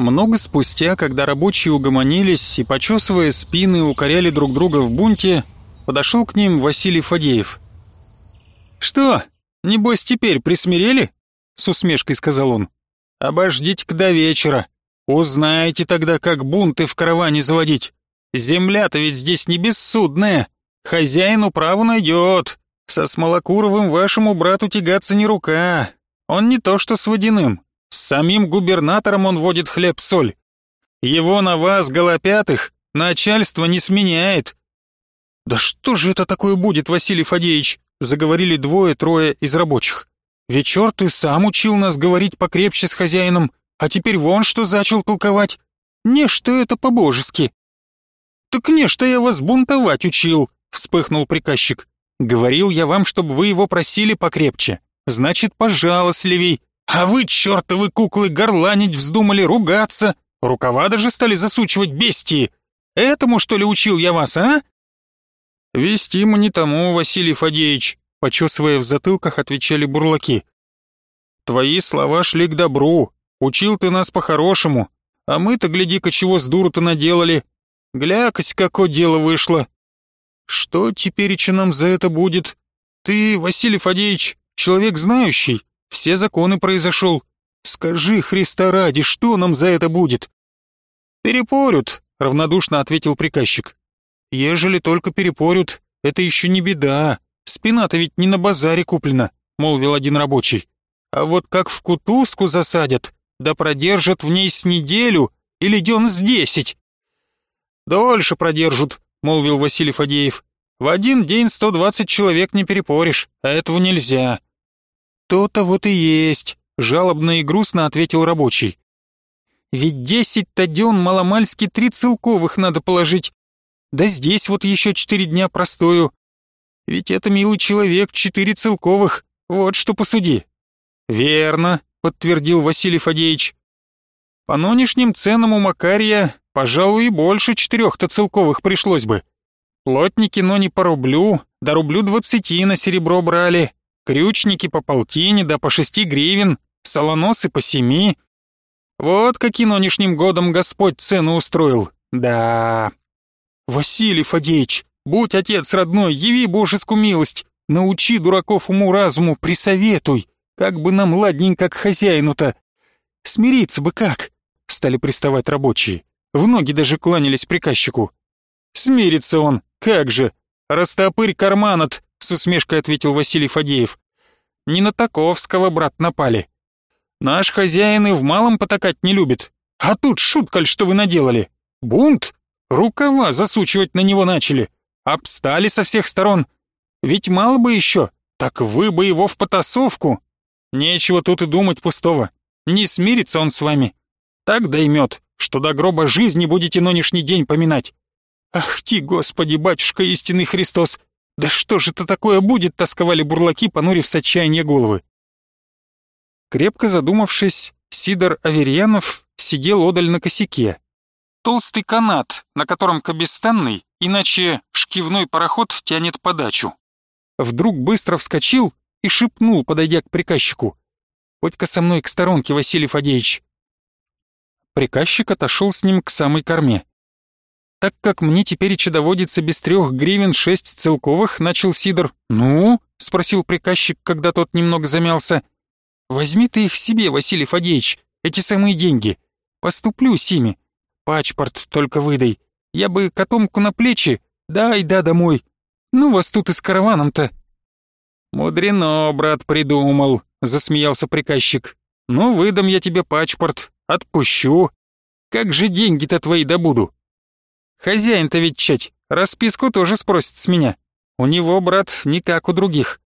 Много спустя, когда рабочие угомонились и, почесывая спины, укоряли друг друга в бунте, подошел к ним Василий Фадеев. «Что, небось теперь присмирели?» — с усмешкой сказал он. «Обождите-ка до вечера. Узнаете тогда, как бунты в караване заводить. Земля-то ведь здесь не бессудная. Хозяин управу найдет. Со Смолокуровым вашему брату тягаться не рука. Он не то что с Водяным. С самим губернатором он водит хлеб-соль. Его на вас, голопятых, начальство не сменяет. «Да что же это такое будет, Василий Фадеевич?» заговорили двое-трое из рабочих. «Вечер ты сам учил нас говорить покрепче с хозяином, а теперь вон что зачал толковать. Не, что это по-божески». «Так не, что я вас бунтовать учил», вспыхнул приказчик. «Говорил я вам, чтобы вы его просили покрепче. Значит, пожалостливей. А вы, чертовы куклы, горланить вздумали, ругаться. Рукава даже стали засучивать бестии. Этому, что ли, учил я вас, а?» «Вести мы не тому, Василий Фадеевич», — почесывая в затылках, отвечали бурлаки. «Твои слова шли к добру, учил ты нас по-хорошему, а мы-то, гляди-ка, чего с дуру-то наделали. Глякось, какое дело вышло. Что теперь еще нам за это будет? Ты, Василий Фадеевич, человек знающий, все законы произошел. Скажи, Христа ради, что нам за это будет?» «Перепорют», — равнодушно ответил приказчик. Ежели только перепорют, это еще не беда. Спина-то ведь не на базаре куплена, молвил один рабочий. А вот как в кутузку засадят, да продержат в ней с неделю или дён с десять. Дольше продержат, молвил Василий Фадеев. В один день сто двадцать человек не перепоришь, а этого нельзя. То-то вот и есть, жалобно и грустно ответил рабочий. Ведь десять-то дён маломальски три целковых надо положить, да здесь вот еще четыре дня простою. Ведь это, милый человек, четыре целковых, вот что посуди». «Верно», — подтвердил Василий Фадеевич. «По нынешним ценам у Макария, пожалуй, и больше четырех-то целковых пришлось бы. Плотники, но не по рублю, да рублю двадцати на серебро брали, крючники по полтине, да по шести гривен, солоносы по семи. Вот каким нынешним годом Господь цену устроил, да...» «Василий Фадеевич, будь отец родной, яви божескую милость, научи дураков уму-разуму, присоветуй, как бы нам ладненько к хозяину-то. Смириться бы как?» Стали приставать рабочие. В ноги даже кланялись приказчику. «Смирится он, как же! Растопырь карманот!» С усмешкой ответил Василий Фадеев. «Не на таковского, брат, напали. Наш хозяин и в малом потакать не любит. А тут шутка что вы наделали? Бунт? Рукава засучивать на него начали. Обстали со всех сторон. Ведь мало бы еще, так вы бы его в потасовку. Нечего тут и думать пустого. Не смирится он с вами. Так доймет, что до гроба жизни будете нынешний день поминать. Ах ти, Господи, батюшка истинный Христос! Да что же это такое будет, тосковали бурлаки, понурив с отчаяния головы. Крепко задумавшись, Сидор Аверьянов сидел одаль на косяке, Толстый канат, на котором кабестанный, иначе шкивной пароход тянет подачу. Вдруг быстро вскочил и шепнул, подойдя к приказчику. «Подь-ка со мной к сторонке, Василий Фадеевич». Приказчик отошел с ним к самой корме. «Так как мне теперь и доводится без трех гривен шесть целковых», — начал Сидор. «Ну?» — спросил приказчик, когда тот немного замялся. «Возьми ты их себе, Василий Фадеевич, эти самые деньги. Поступлю с ими. Пачпорт только выдай. Я бы котомку на плечи, да и да домой. Ну вас тут и с караваном-то». «Мудрено, брат, придумал», — засмеялся приказчик. «Ну, выдам я тебе пачпорт, отпущу. Как же деньги-то твои добуду?» «Хозяин-то ведь чать, расписку тоже спросит с меня. У него, брат, не как у других.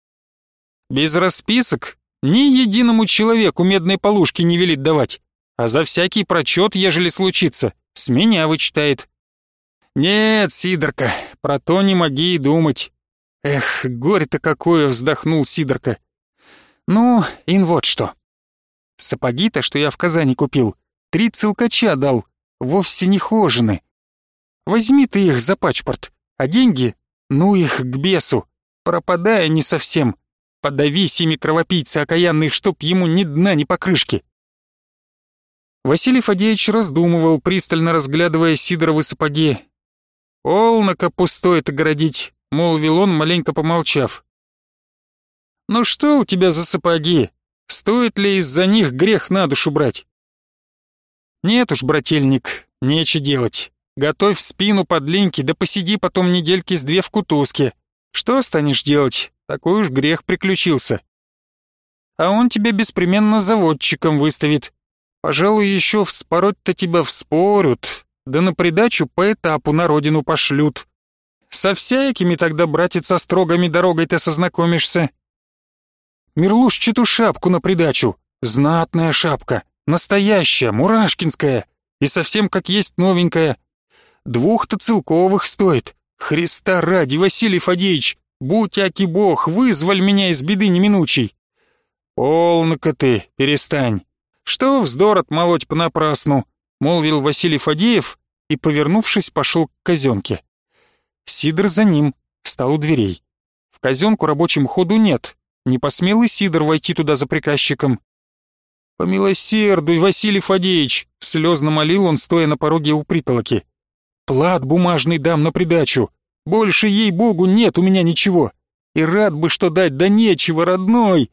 Без расписок ни единому человеку медной полушки не велит давать, а за всякий прочет, ежели случится, с меня вычитает. Нет, Сидорка, про то не моги и думать. Эх, горе-то какое, вздохнул Сидорка. Ну, ин вот что. Сапоги-то, что я в Казани купил, три целкача дал, вовсе не хожены. Возьми ты их за пачпорт, а деньги, ну их к бесу, пропадая не совсем. Подави семи кровопийца окаянных, чтоб ему ни дна, ни покрышки. Василий Фадеевич раздумывал, пристально разглядывая Сидоровы сапоги. «Полно-ка пустой-то городить», — молвил он, маленько помолчав. «Ну что у тебя за сапоги? Стоит ли из-за них грех на душу брать?» «Нет уж, брательник, нече делать. Готовь спину под линьки, да посиди потом недельки с две в кутузке. Что станешь делать? Такой уж грех приключился. А он тебя беспременно заводчиком выставит. Пожалуй, еще вспороть-то тебя вспорют, да на придачу по этапу на родину пошлют. Со всякими тогда, братец, со строгами дорогой ты сознакомишься. Мерлушчату шапку на придачу, знатная шапка, Настоящая, мурашкинская. И совсем как есть новенькая. Двух-то целковых стоит. Христа ради, Василий Фадеевич, будь аки бог, вызволь меня из беды неминучей. Полно-ка ты, перестань. Что вздор отмолоть понапрасну, молвил Василий Фадеев и, повернувшись, пошел к казенке. Сидор за ним, стал у дверей. В казенку рабочим ходу нет, не посмел и Сидор войти туда за приказчиком. «Помилосердуй, Василий Фадеевич!» — слезно молил он, стоя на пороге у притолоки. «Плат бумажный дам на придачу. Больше, ей-богу, нет у меня ничего. И рад бы что дать, да нечего, родной.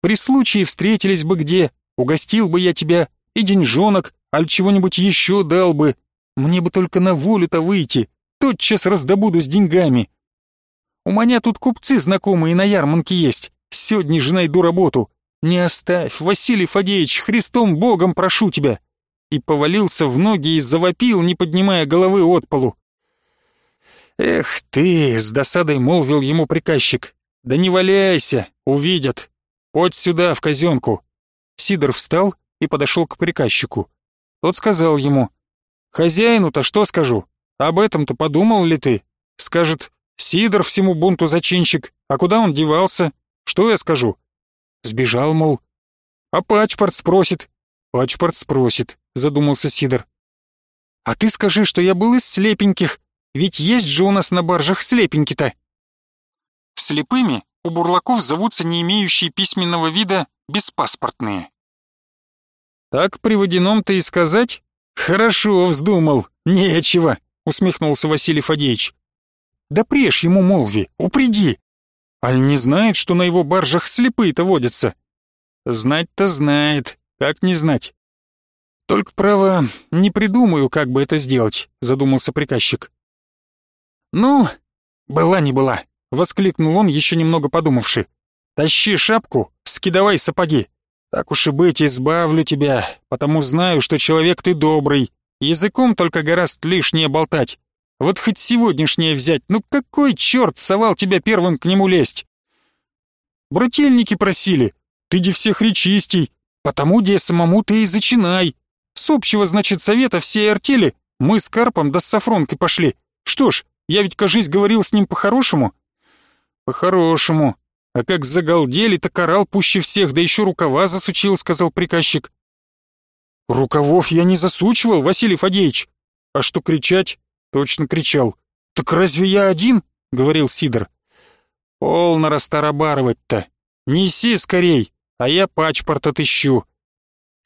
При случае встретились бы где, угостил бы я тебя, и деньжонок, аль чего-нибудь еще дал бы. Мне бы только на волю-то выйти, тотчас раздобуду с деньгами. У меня тут купцы знакомые на ярмарке есть, сегодня же найду работу. «Не оставь, Василий Фадеевич, Христом Богом прошу тебя!» И повалился в ноги и завопил, не поднимая головы от полу. «Эх ты!» — с досадой молвил ему приказчик. «Да не валяйся, увидят. Подь сюда, в казенку». Сидор встал и подошел к приказчику. Тот сказал ему, «Хозяину-то что скажу? Об этом-то подумал ли ты? Скажет, Сидор всему бунту зачинщик, а куда он девался? Что я скажу? Сбежал, мол. А пачпорт спросит. Пачпорт спросит, задумался Сидор. А ты скажи, что я был из слепеньких, ведь есть же у нас на баржах слепеньки-то. Слепыми у бурлаков зовутся не имеющие письменного вида беспаспортные. Так при водяном-то и сказать? Хорошо вздумал, нечего, усмехнулся Василий Фадеевич. Да прежь ему молви, упреди. Аль не знает, что на его баржах слепые-то водятся? Знать-то знает, как не знать. Только, право, не придумаю, как бы это сделать, задумался приказчик. Ну, была не была, воскликнул он, еще немного подумавши. Тащи шапку, скидывай сапоги. Так уж и быть, избавлю тебя, потому знаю, что человек ты добрый. Языком только гораст лишнее болтать. Вот хоть сегодняшнее взять, ну какой черт совал тебя первым к нему лезть? Брательники просили, ты де всех речистей, потому де самому ты и зачинай. С общего, значит, совета всей артели мы с Карпом да с Сафронкой пошли. Что ж, я ведь, кажись, говорил с ним по-хорошему. По-хорошему. А как загалдели, так орал пуще всех, да еще рукава засучил, сказал приказчик. Рукавов я не засучивал, Василий Фадеевич. А что кричать? Точно кричал. «Так разве я один?» — говорил Сидор. «Полно растарабарывать-то. Неси скорей, а я пачпорт отыщу».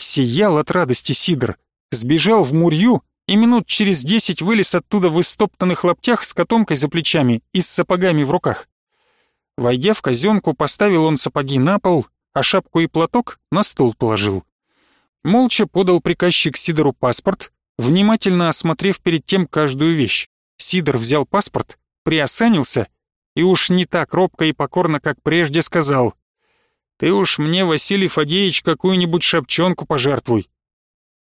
Сиял от радости Сидор, сбежал в мурью и минут через десять вылез оттуда в истоптанных лаптях с котомкой за плечами и с сапогами в руках. Войдя в казенку, поставил он сапоги на пол, а шапку и платок на стол положил. Молча подал приказчик Сидору паспорт, внимательно осмотрев перед тем каждую вещь. Сидор взял паспорт, приосанился и уж не так робко и покорно, как прежде, сказал «Ты уж мне, Василий Фадеевич, какую-нибудь шапчонку пожертвуй».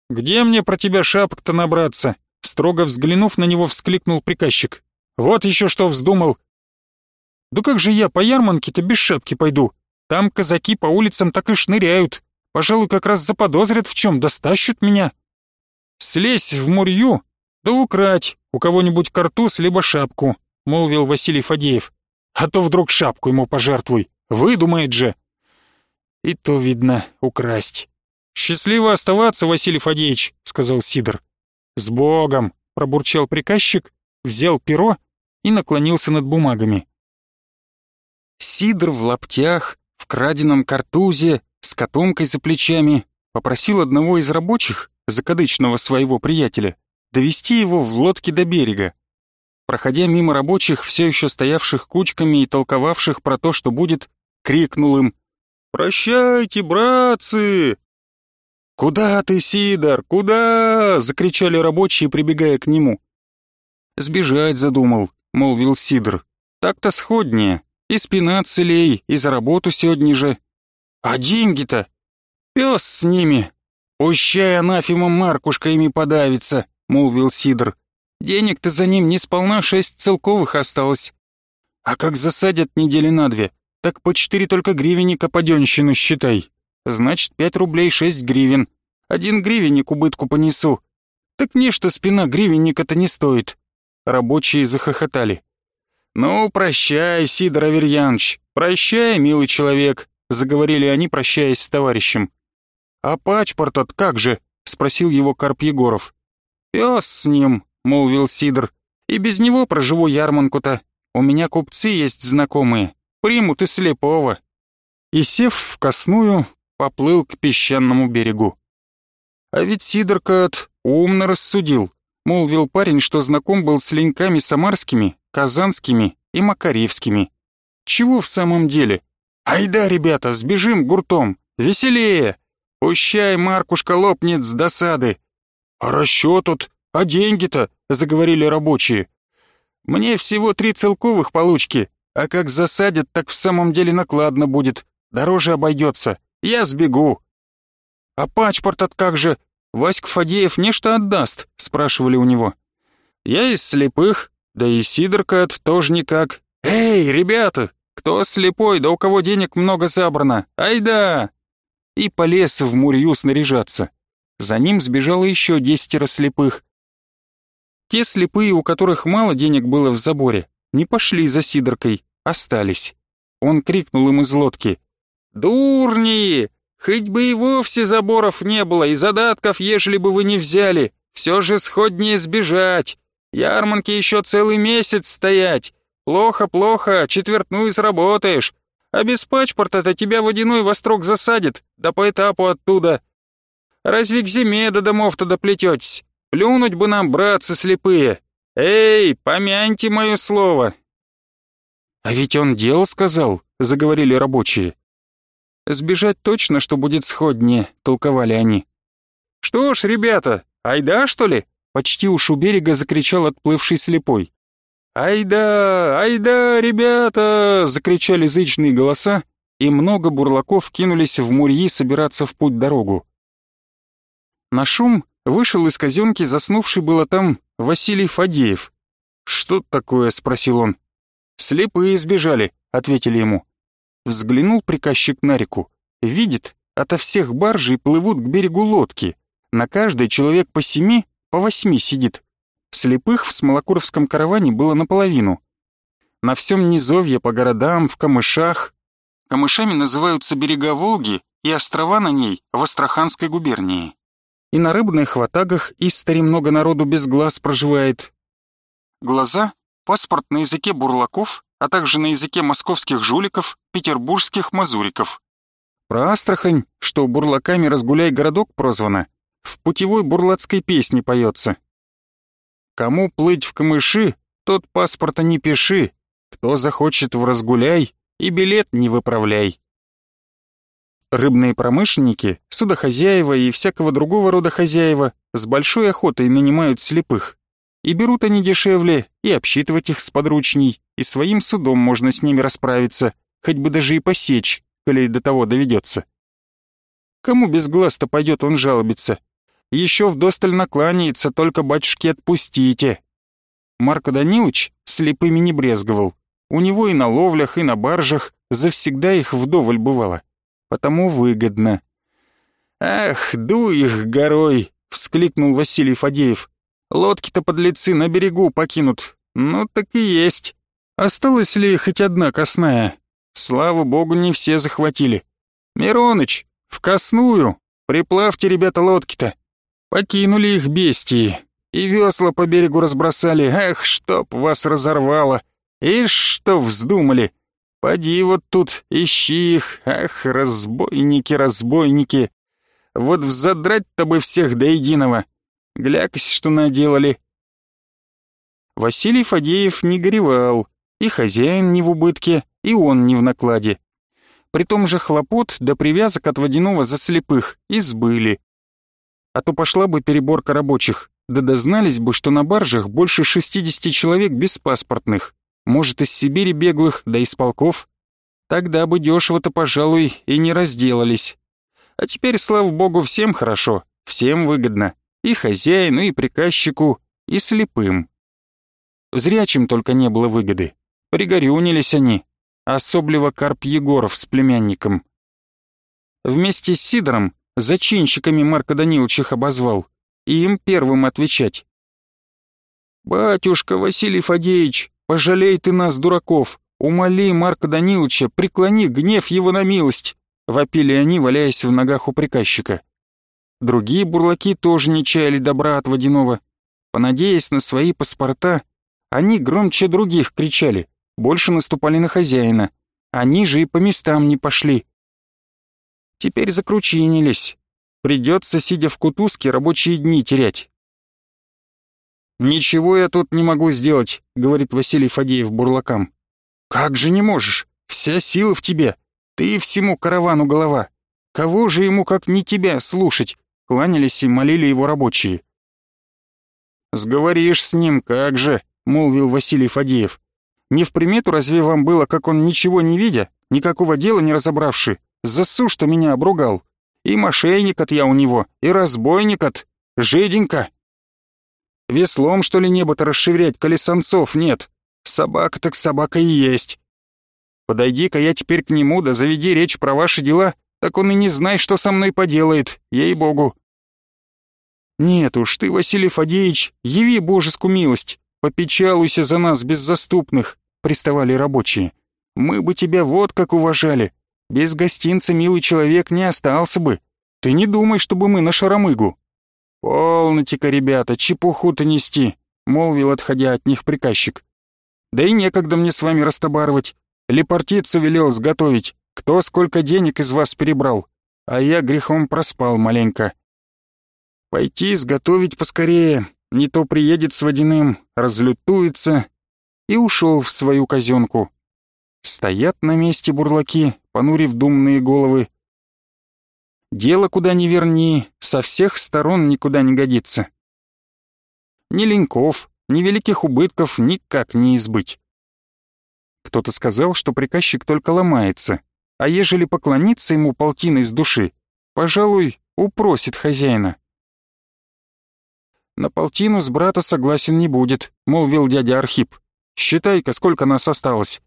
«Где мне про тебя шапок-то набраться?» Строго взглянув на него, вскликнул приказчик. «Вот еще что вздумал!» «Да как же я по ярманке-то без шапки пойду? Там казаки по улицам так и шныряют. Пожалуй, как раз заподозрят в чем, достащут меня». «Слезь в мурью, да украть у кого-нибудь картуз либо шапку», — молвил Василий Фадеев. «А то вдруг шапку ему пожертвуй, выдумает же». «И то, видно, украсть». «Счастливо оставаться, Василий Фадеевич», — сказал Сидор. «С Богом!» — пробурчал приказчик, взял перо и наклонился над бумагами. Сидор в лаптях, в краденом картузе, с котомкой за плечами, попросил одного из рабочих закадычного своего приятеля, довести его в лодке до берега. Проходя мимо рабочих, все еще стоявших кучками и толковавших про то, что будет, крикнул им «Прощайте, братцы!» «Куда ты, Сидор, куда?» — закричали рабочие, прибегая к нему. «Сбежать задумал», — молвил Сидор. «Так-то сходнее. И спина целей, и за работу сегодня же. А деньги-то? Пес с ними. Пущай анафима Маркушка ими подавится», — молвил Сидор. «Денег-то за ним не сполна шесть целковых осталось. А как засадят недели на две, так по четыре только гривенника паденщину считай. Значит, пять рублей шесть гривен. Один гривенник убытку понесу. Так нечто спина гривенника-то не стоит». Рабочие захохотали. «Ну, прощай, Сидор Аверьянович, прощай, милый человек», заговорили они, прощаясь с товарищем. «А пачпорт от как же?» спросил его Карп Егоров. «Пес с ним», молвил Сидор, «и без него проживу ярманку-то. У меня купцы есть знакомые, примут и слепого». И сев в косную, поплыл к песчаному берегу. А ведь Сидорка-от умно рассудил, молвил парень, что знаком был с леньками самарскими, казанскими и макаревскими. Чего в самом деле? Айда, ребята, сбежим гуртом, веселее! Пущай Маркушка лопнет с досады. А расчет тут, а деньги-то, заговорили рабочие. Мне всего три целковых получки, а как засадят, так в самом деле накладно будет, дороже обойдется. Я сбегу. А пачпорт от как же? Васька Фадеев нечто отдаст, спрашивали у него. Я из слепых, да и Сидорка от тоже никак. Эй, ребята, кто слепой, да у кого денег много забрано? Айда! И полез в мурью снаряжаться. За ним сбежало еще десятеро слепых. Те слепые, у которых мало денег было в заборе, не пошли за Сидоркой, остались. Он крикнул им из лодки. «Дурни! Хоть бы и вовсе заборов не было, и задатков, ежели бы вы не взяли, все же сходнее сбежать. Ярманки еще целый месяц стоять. Плохо, плохо, четвертную сработаешь. А без пачпорта-то тебя водяной вострок засадит, да по этапу оттуда. Разве к зиме до домов-то доплететесь? Плюнуть бы нам, братцы слепые. Эй, помяньте мое слово. А ведь он дел сказал, заговорили рабочие. Сбежать точно, что будет сходнее, толковали они. Что ж, ребята, айда, что ли? Почти уж у берега закричал отплывший слепой. «Айда! Айда, ребята!» — закричали зычные голоса, и много бурлаков кинулись в мурьи собираться в путь-дорогу. На шум вышел из казенки заснувший было там Василий Фадеев. «Что такое?» — спросил он. «Слепые сбежали», — ответили ему. Взглянул приказчик на реку. Видит, ото всех баржей плывут к берегу лодки. На каждой человек по семи, по восьми сидит. Слепых в Смолокуровском караване было наполовину. На всем низовье, по городам, в камышах. Камышами называются берега Волги и острова на ней в Астраханской губернии. И на рыбных ватагах истори много народу без глаз проживает. Глаза — паспорт на языке бурлаков, а также на языке московских жуликов, петербургских мазуриков. Про Астрахань, что бурлаками разгуляй городок прозвано, в путевой бурлацкой песне поется. Кому плыть в камыши, тот паспорта не пиши, кто захочет в разгуляй, и билет не выправляй. Рыбные промышленники, судохозяева и всякого другого рода хозяева с большой охотой нанимают слепых. И берут они дешевле, и обсчитывать их сподручней, и своим судом можно с ними расправиться, хоть бы даже и посечь, коли до того доведется. Кому без глаз-то пойдет он жалобиться, еще вдосталь накланяется, только батюшки отпустите. Марко Данилович слепыми не брезговал. У него и на ловлях, и на баржах завсегда их вдоволь бывало. Потому выгодно. «Ах, дуй их горой!» — вскликнул Василий Фадеев. «Лодки-то подлецы на берегу покинут. Ну так и есть. Осталась ли хоть одна косная? Слава богу, не все захватили. Мироныч, в косную! Приплавьте, ребята, лодки-то!» Покинули их бестии, и весла по берегу разбросали, эх, чтоб вас разорвало. И что вздумали? Поди вот тут, ищи их, эх, разбойники, разбойники. Вот взадрать-то бы всех до единого. Глякось, что наделали. Василий Фадеев не горевал, и хозяин не в убытке, и он не в накладе. При том же хлопот до привязок от водяного за слепых избыли. А то пошла бы переборка рабочих, да дознались бы, что на баржах больше 60 человек беспаспортных, может, из Сибири беглых, да из полков. Тогда бы дешево-то, пожалуй, и не разделались. А теперь, слава богу, всем хорошо, всем выгодно. И хозяину, и приказчику, и слепым. Зрячим только не было выгоды. Пригорюнились они, особливо Карп Егоров с племянником. Вместе с Сидором зачинщиками Марка Данилович их обозвал, и им первым отвечать. «Батюшка Василий Фадеевич, пожалей ты нас, дураков, умоли Марка Даниловича, преклони гнев его на милость», вопили они, валяясь в ногах у приказчика. Другие бурлаки тоже не чаяли добра от водяного. Понадеясь на свои паспорта, они громче других кричали больше наступали на хозяина. Они же и по местам не пошли. Теперь закручинились. Придется, сидя в кутузке, рабочие дни терять. «Ничего я тут не могу сделать», — говорит Василий Фадеев бурлакам. «Как же не можешь? Вся сила в тебе. Ты всему каравану голова. Кого же ему, как не тебя, слушать?» — кланялись и молили его рабочие. «Сговоришь с ним, как же», — молвил Василий Фадеев. Не в примету разве вам было, как он ничего не видя, никакого дела не разобравши, засу, что меня обругал? И мошенник от я у него, и разбойник от... Жиденько. Веслом, что ли, небо-то расширять, коли самцов нет? Собака так собака и есть. Подойди-ка я теперь к нему, да заведи речь про ваши дела, так он и не знает, что со мной поделает, ей-богу. Нет уж, ты, Василий Фадеевич, яви божескую милость, попечалуйся за нас, беззаступных приставали рабочие. «Мы бы тебя вот как уважали. Без гостинца милый человек не остался бы. Ты не думай, чтобы мы на шаромыгу». «Полноте-ка, ребята, чепуху-то нести», — молвил, отходя от них приказчик. «Да и некогда мне с вами растобарывать. Лепартицу велел сготовить. Кто сколько денег из вас перебрал. А я грехом проспал маленько. Пойти изготовить поскорее, не то приедет с водяным, разлютуется, и ушел в свою казенку. Стоят на месте бурлаки, понурив думные головы. Дело куда ни верни, со всех сторон никуда не годится. Ни леньков, ни великих убытков никак не избыть. Кто-то сказал, что приказчик только ломается, а ежели поклониться ему полтиной с души, пожалуй, упросит хозяина. «На полтину с брата согласен не будет», — молвил дядя Архип. Считай-ка, сколько нас осталось».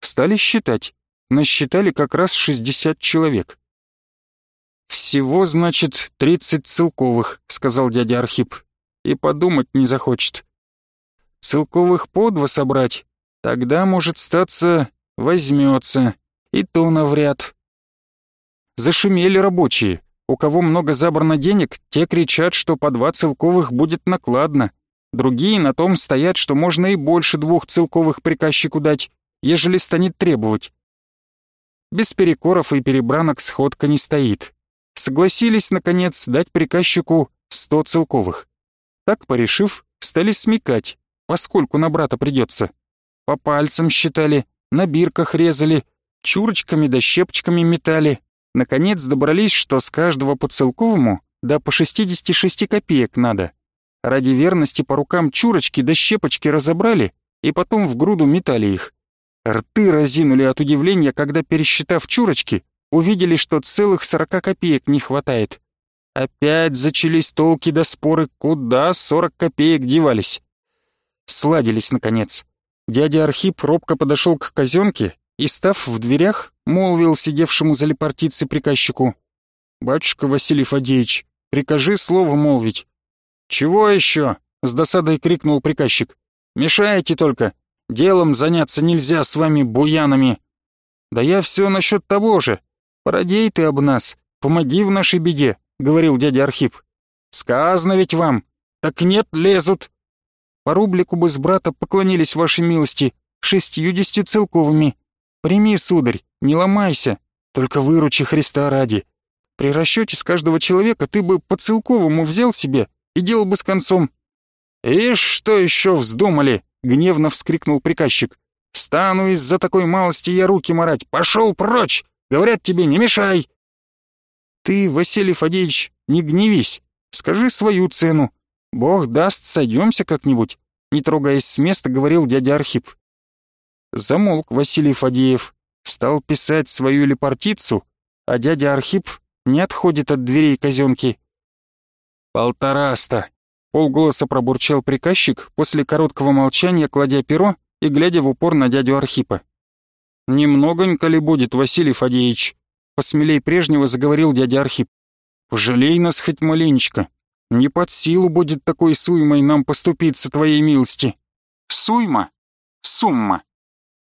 Стали считать. Насчитали как раз 60 человек. «Всего, значит, 30 целковых», — сказал дядя Архип. «И подумать не захочет. Целковых по два собрать, тогда, может, статься, возьмется, и то навряд». Зашумели рабочие. У кого много забрано денег, те кричат, что по два целковых будет накладно. Другие на том стоят, что можно и больше двух целковых приказчику дать, ежели станет требовать. Без перекоров и перебранок сходка не стоит. Согласились, наконец, дать приказчику сто целковых. Так, порешив, стали смекать, поскольку на брата придется. По пальцам считали, на бирках резали, чурочками да щепочками метали. Наконец добрались, что с каждого по целковому да по 66 копеек надо. Ради верности по рукам чурочки да щепочки разобрали и потом в груду метали их. Рты разинули от удивления, когда, пересчитав чурочки, увидели, что целых сорока копеек не хватает. Опять зачались толки до споры, куда сорок копеек девались. Сладились, наконец. Дядя Архип робко подошел к казенке и, став в дверях, молвил сидевшему за лепартицы приказчику. «Батюшка Василий Фадеевич, прикажи слово молвить, «Чего еще?» — с досадой крикнул приказчик. «Мешаете только. Делом заняться нельзя с вами, буянами». «Да я все насчет того же. Породей ты об нас, помоги в нашей беде», — говорил дядя Архип. «Сказано ведь вам. Так нет, лезут». «По рублику бы с брата поклонились вашей милости, шестьюдесятью целковыми. Прими, сударь, не ломайся, только выручи Христа ради. При расчете с каждого человека ты бы по целковому взял себе и делал бы с концом». «Ишь, что еще вздумали?» — гневно вскрикнул приказчик. «Стану из-за такой малости я руки марать. Пошел прочь! Говорят тебе, не мешай!» «Ты, Василий Фадеевич, не гневись. Скажи свою цену. Бог даст, сойдемся как-нибудь», — не трогаясь с места, говорил дядя Архип. Замолк Василий Фадеев, стал писать свою лепартицу, а дядя Архип не отходит от дверей казенки. «Полтораста», — полголоса пробурчал приказчик после короткого молчания, кладя перо и глядя в упор на дядю Архипа. «Немногонько ли будет, Василий Фадеевич?» Посмелей прежнего заговорил дядя Архип. «Пожалей нас хоть маленечко. Не под силу будет такой суймой нам поступиться твоей милости». «Суйма? Сумма?»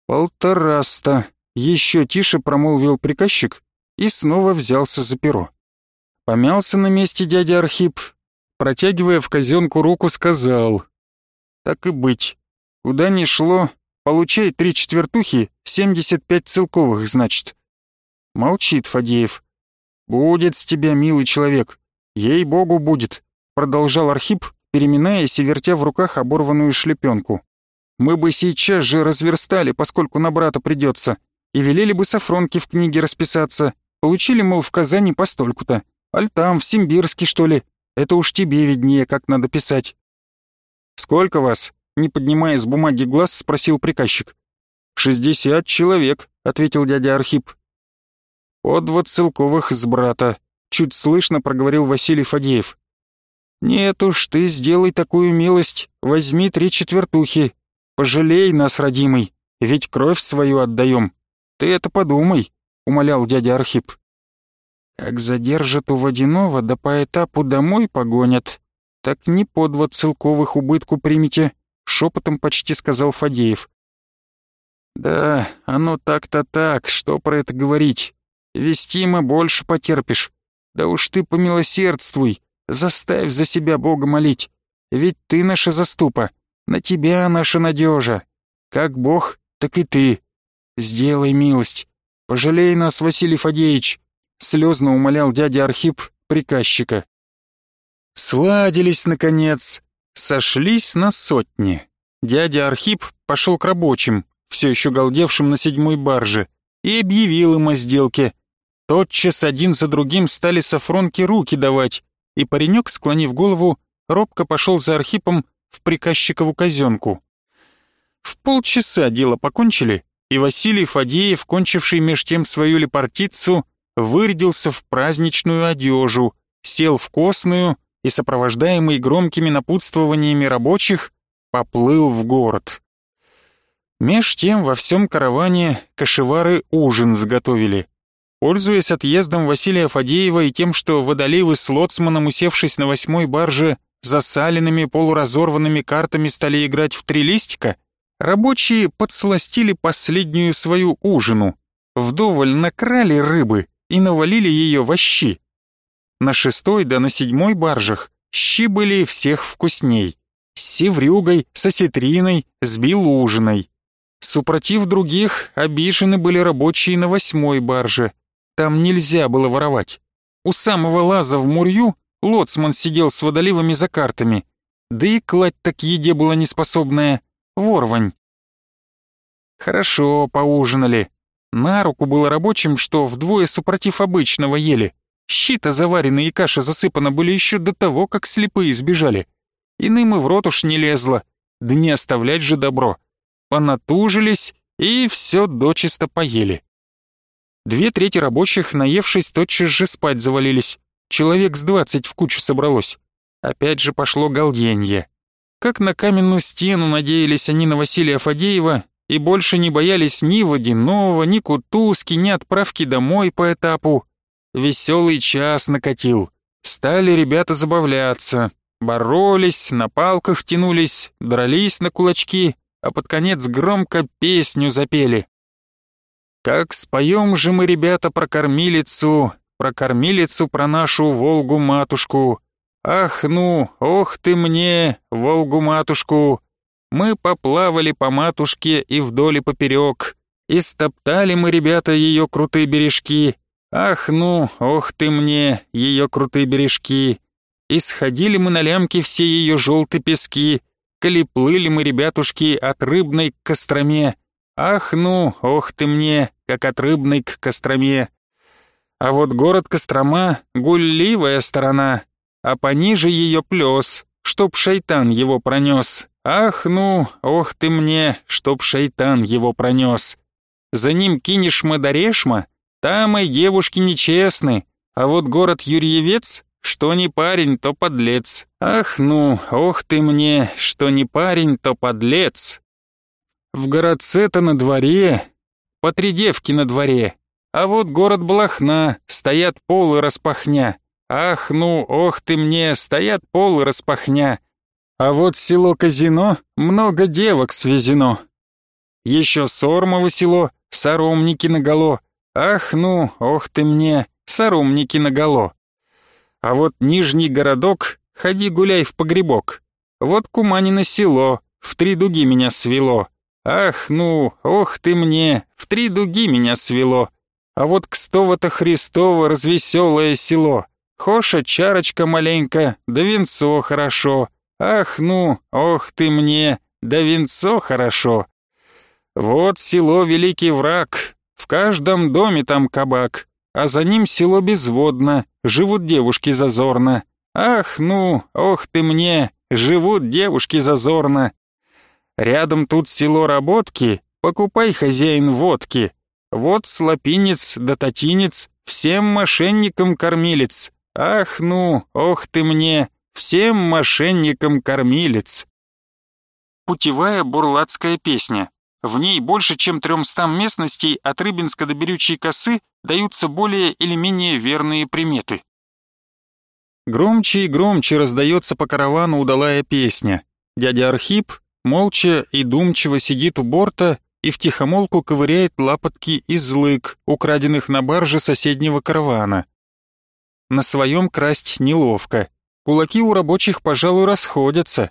«Полтораста», — еще тише промолвил приказчик и снова взялся за перо. Помялся на месте дядя Архип, протягивая в казенку руку, сказал. «Так и быть. Куда ни шло, получай три четвертухи, семьдесят пять целковых, значит». Молчит Фадеев. «Будет с тебя, милый человек. Ей-богу, будет», — продолжал Архип, переминаясь и вертя в руках оборванную шлепенку. Мы бы сейчас же разверстали, поскольку на брата придется, и велели бы Сафронке в книге расписаться. Получили, мол, в Казани постольку-то. Аль там, в Симбирске, что ли. Это уж тебе виднее, как надо писать. «Сколько вас?» — не поднимая с бумаги глаз, спросил приказчик. «Шестьдесят человек», — ответил дядя Архип. «По два целковых с брата», — чуть слышно проговорил Василий Фадеев. «Нет уж, ты сделай такую милость, возьми три четвертухи, Пожалей нас, родимый, ведь кровь свою отдаем. Ты это подумай», — умолял дядя Архип. «Как задержат у водяного, да по этапу домой погонят, так не по два целковых убытку примите», — шепотом почти сказал Фадеев. «Да, оно так-то так, что про это говорить. Вестимо больше потерпишь. Да уж ты помилосердствуй, заставь за себя Бога молить, ведь ты наша заступа. На тебя наша надежа. Как Бог, так и ты. Сделай милость. Пожалей нас, Василий Фадеевич, слезно умолял дядя Архип приказчика. Сладились, наконец, сошлись на сотни. Дядя Архип пошел к рабочим, все еще галдевшим на седьмой барже, и объявил им о сделке. Тотчас один за другим стали Сафронки руки давать, и паренек, склонив голову, робко пошел за Архипом в приказчикову казенку. В полчаса дело покончили, и Василий Фадеев, кончивший меж тем свою лепартицу, вырядился в праздничную одежу, сел в косную и, сопровождаемый громкими напутствованиями рабочих, поплыл в город. Меж тем во всем караване кошевары ужин заготовили. Пользуясь отъездом Василия Фадеева и тем, что водоливы с лоцманом, усевшись на восьмой барже, засаленными полуразорванными картами стали играть в три листика, рабочие подсластили последнюю свою ужину, вдоволь накрали рыбы и навалили ее в щи. На шестой да на седьмой баржах щи были всех вкусней. С севрюгой, с осетриной, с белужиной. Супротив других, обижены были рабочие на восьмой барже. Там нельзя было воровать. У самого лаза в мурью Лоцман сидел с водоливами за картами. Да и кладь так еде была неспособная. Ворвань. Хорошо, поужинали. На руку было рабочим, что вдвое супротив обычного ели. Щита заваренные и каша засыпана были еще до того, как слепые сбежали. Иным и в рот уж не лезло. Да не оставлять же добро. Понатужились и все дочисто поели. Две трети рабочих, наевшись, тотчас же спать завалились. Человек с двадцать в кучу собралось. Опять же пошло галденье. Как на каменную стену надеялись они на Василия Фадеева и больше не боялись ни водяного, ни кутузки, ни отправки домой по этапу. Веселый час накатил. Стали ребята забавляться. Боролись, на палках тянулись, дрались на кулачки, а под конец громко песню запели. «Как споем же мы, ребята, про кормилицу, про кормилицу, про нашу Волгу-матушку. Ах, ну, ох ты мне, Волгу-матушку! Мы поплавали по матушке и вдоль и поперек, и стоптали мы, ребята, ее крутые бережки, Ах, ну, ох ты мне, ее крутые бережки. И сходили мы на лямки все ее желтые пески, коли плыли мы, ребятушки, от рыбной к Костроме. Ах, ну, ох ты мне, как от рыбной к Костроме. А вот город Кострома — гулливая сторона, а пониже ее плес, чтоб шайтан его пронес. Ах, ну, ох ты мне, чтоб шайтан его пронес. За ним кинешь мadaрешма, там и девушки нечестны, а вот город Юрьевец, что не парень, то подлец. Ах, ну, ох ты мне, что не парень, то подлец. В городце-то на дворе, по три девки на дворе, а вот город Блохна, стоят полы распахня. Ах, ну, ох ты мне, стоят полы распахня. А вот село Казино, много девок свезено. Еще Сормово село, Саромники наголо. Ах, ну, ох ты мне, Саромники наголо. А вот Нижний городок, ходи гуляй в погребок. Вот Куманино село, в три дуги меня свело. Ах, ну, ох ты мне, в три дуги меня свело. А вот Кстово-то Христово развеселое село. Хоша чарочка маленько, да венцо хорошо. Ах, ну, ох ты мне, да венцо хорошо. Вот село Великий Враг, в каждом доме там кабак, а за ним село безводно, живут девушки зазорно. Ах, ну, ох ты мне, живут девушки зазорно. Рядом тут село Работки, покупай, хозяин, водки. Вот слопинец да татинец, всем мошенникам кормилец. Ах, ну, ох ты мне, всем мошенникам кормилец. Путевая бурлацкая песня. В ней больше чем тремстам местностей от Рыбинска до Берючей косы даются более или менее верные приметы. Громче и громче раздается по каравану удалая песня. Дядя Архип молча и думчиво сидит у борта и втихомолку ковыряет лапотки из лык, украденных на барже соседнего каравана. На своем красть неловко. Кулаки у рабочих, пожалуй, расходятся.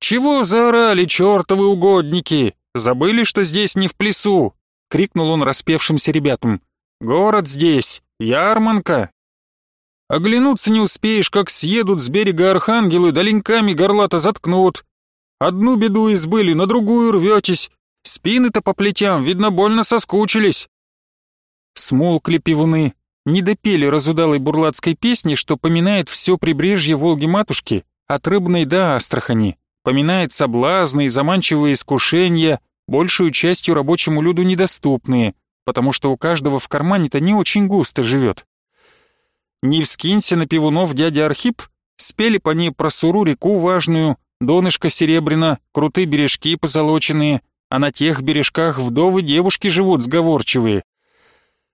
«Чего заорали, чертовы угодники? Забыли, что здесь не в плесу?» — крикнул он распевшимся ребятам. «Город здесь, ярманка!» Оглянуться не успеешь, как съедут с берега архангелы, да леньками горлата заткнут, Одну беду избыли, на другую рветесь. Спины-то по плетям, видно, больно соскучились. Смолкли пивуны, не допели разудалой бурлацкой песни, что поминает все прибрежье Волги-матушки, от Рыбной до Астрахани, поминает соблазны и заманчивые искушения, большую частью рабочему люду недоступные, потому что у каждого в кармане-то не очень густо живет. Не вскинься на пивунов дядя Архип, спели по ней про суру реку важную, Донышко серебряно, крутые бережки позолоченные, а на тех бережках вдовы девушки живут сговорчивые.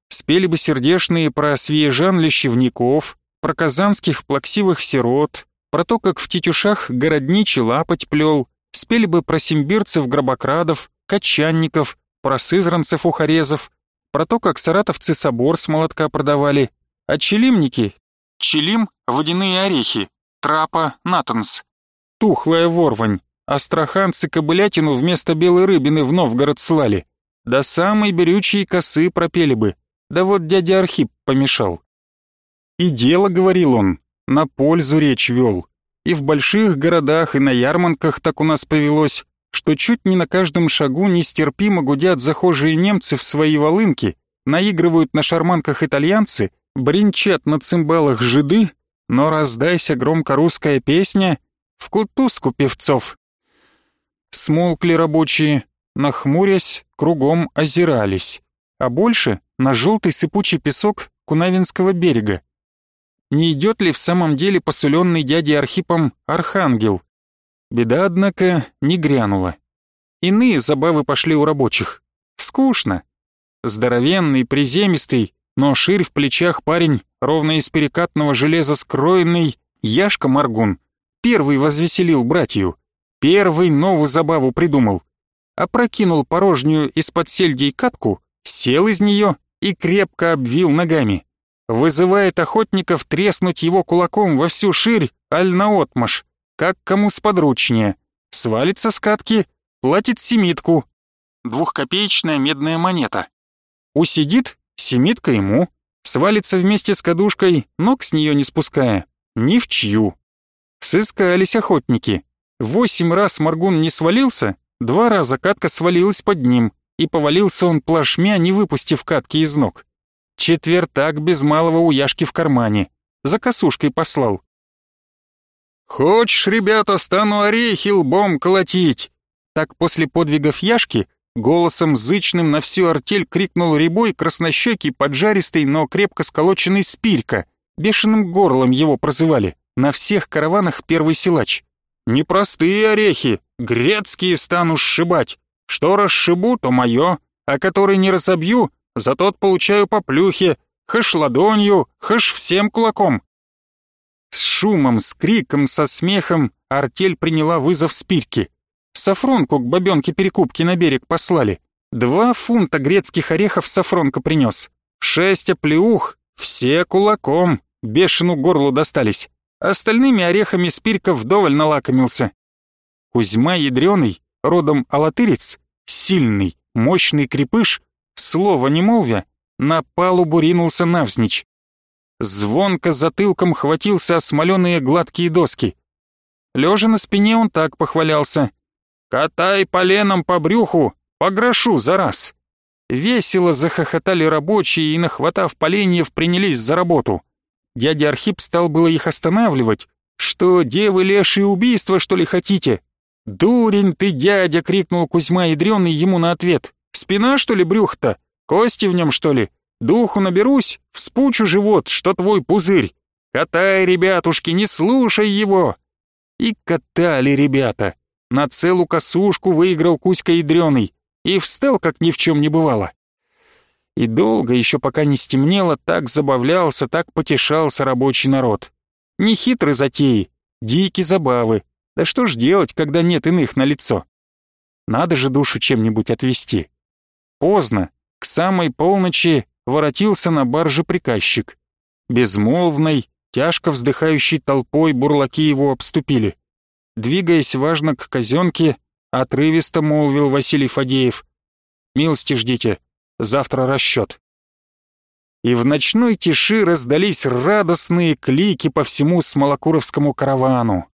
Спели бы сердешные про свиежан лещевников, про казанских плаксивых сирот, про то, как в тетюшах городничий лапоть плел, спели бы про симбирцев-гробокрадов, качанников, про сызранцев-ухарезов, про то, как саратовцы собор с молотка продавали, а челимники, челим — водяные орехи, трапа — натанс, тухлая ворвань. Астраханцы кобылятину вместо белой рыбины в Новгород слали. До самой берючей косы пропели бы. Да вот дядя Архип помешал. И дело, говорил он, на пользу речь вел. И в больших городах, и на ярмарках так у нас повелось, что чуть не на каждом шагу нестерпимо гудят захожие немцы в свои волынки, наигрывают на шарманках итальянцы, бренчат на цимбалах жиды, но раздайся громко русская песня, в кутузку певцов. Смолкли рабочие, нахмурясь, кругом озирались, а больше на желтый сыпучий песок Кунавинского берега. Не идет ли в самом деле посуленный дядей Архипом архангел? Беда, однако, не грянула. Иные забавы пошли у рабочих. Скучно. Здоровенный, приземистый, но ширь в плечах парень, ровно из перекатного железа скроенный, Яшка Маргун, Первый возвеселил братью, первый новую забаву придумал. Опрокинул порожнюю из-под сельдей катку, сел из нее и крепко обвил ногами. Вызывает охотников треснуть его кулаком во всю ширь, аль наотмашь, как кому сподручнее. Свалится с катки, платит семитку. Двухкопеечная медная монета. Усидит, семитка ему. свалится вместе с кадушкой, ног с нее не спуская, ни в чью. Сыскались охотники. Восемь раз Маргун не свалился, два раза катка свалилась под ним, и повалился он плашмя, не выпустив катки из ног. Четвертак без малого у Яшки в кармане. За косушкой послал. «Хочешь, ребята, стану орехи лбом колотить?» Так после подвигов Яшки голосом зычным на всю артель крикнул рябой краснощекий, поджаристый, но крепко сколоченный спирька. Бешеным горлом его прозывали. На всех караванах первый силач. «Непростые орехи, грецкие стану сшибать. Что расшибу, то мое, а который не разобью, за тот получаю по плюхе, хэш ладонью, хэш всем кулаком». С шумом, с криком, со смехом артель приняла вызов спирки. Сафронку к бабенке перекупки на берег послали. Два фунта грецких орехов Сафронка принес. Шесть оплеух, все кулаком, бешену горлу достались. Остальными орехами спирка вдоволь налакомился. Кузьма Ядреный, родом алатырец, сильный, мощный крепыш, слова не молвя, на палубу ринулся навзничь. Звонко затылком хватился о смоленые гладкие доски. Лежа на спине он так похвалялся. «Катай поленом по брюху, по грошу за раз!» Весело захохотали рабочие и, нахватав поленьев, принялись за работу. Дядя Архип стал было их останавливать. «Что, девы лешие убийства, что ли, хотите?» «Дурень ты, дядя!» — крикнул Кузьма ядрёный ему на ответ. «Спина, что ли, брюх-то? Кости в нем, что ли? Духу наберусь, вспучу живот, что твой пузырь. Катай, ребятушки, не слушай его!» И катали ребята. На целую косушку выиграл Кузька ядрёный и встал, как ни в чем не бывало. И долго, еще пока не стемнело, так забавлялся, так потешался рабочий народ. Нехитрые затеи, дикие забавы. Да что ж делать, когда нет иных на лицо? Надо же душу чем-нибудь отвести. Поздно, к самой полночи воротился на барже приказчик. Безмолвной, тяжко вздыхающей толпой бурлаки его обступили. Двигаясь важно к казенке, отрывисто молвил Василий Фадеев. «Милости ждите, завтра расчет». И в ночной тиши раздались радостные клики по всему Смолокуровскому каравану.